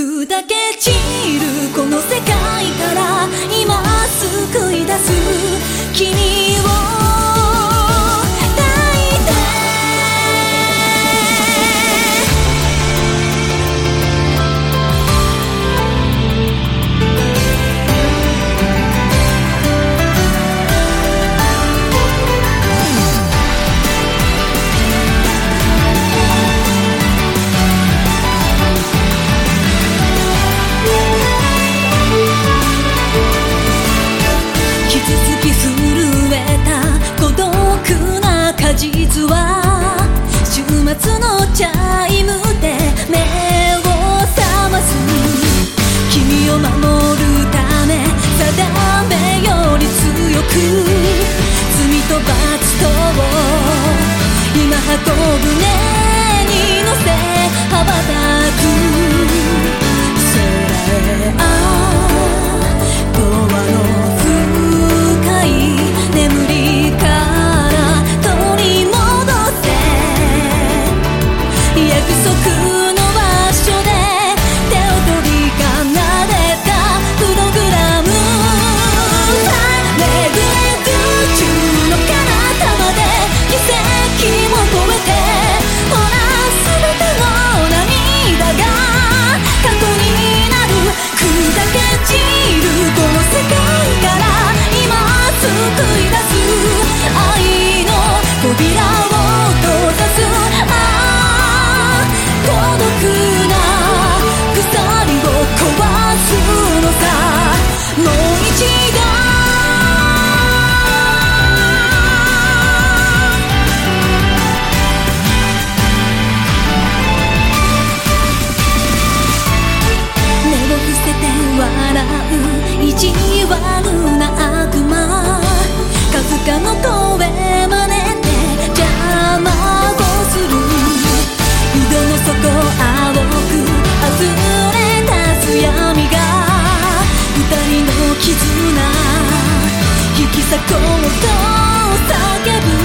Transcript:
砕け散るこの世界から今救い出す君を 모든 愛の扉を閉ざすあ孤独な鎖を壊すのさもう一度て笑う。意地悪なの声真似て邪魔をする。井戸の底青く溢れ出す闇が。二人の絆。引き裂こうと叫ぶ。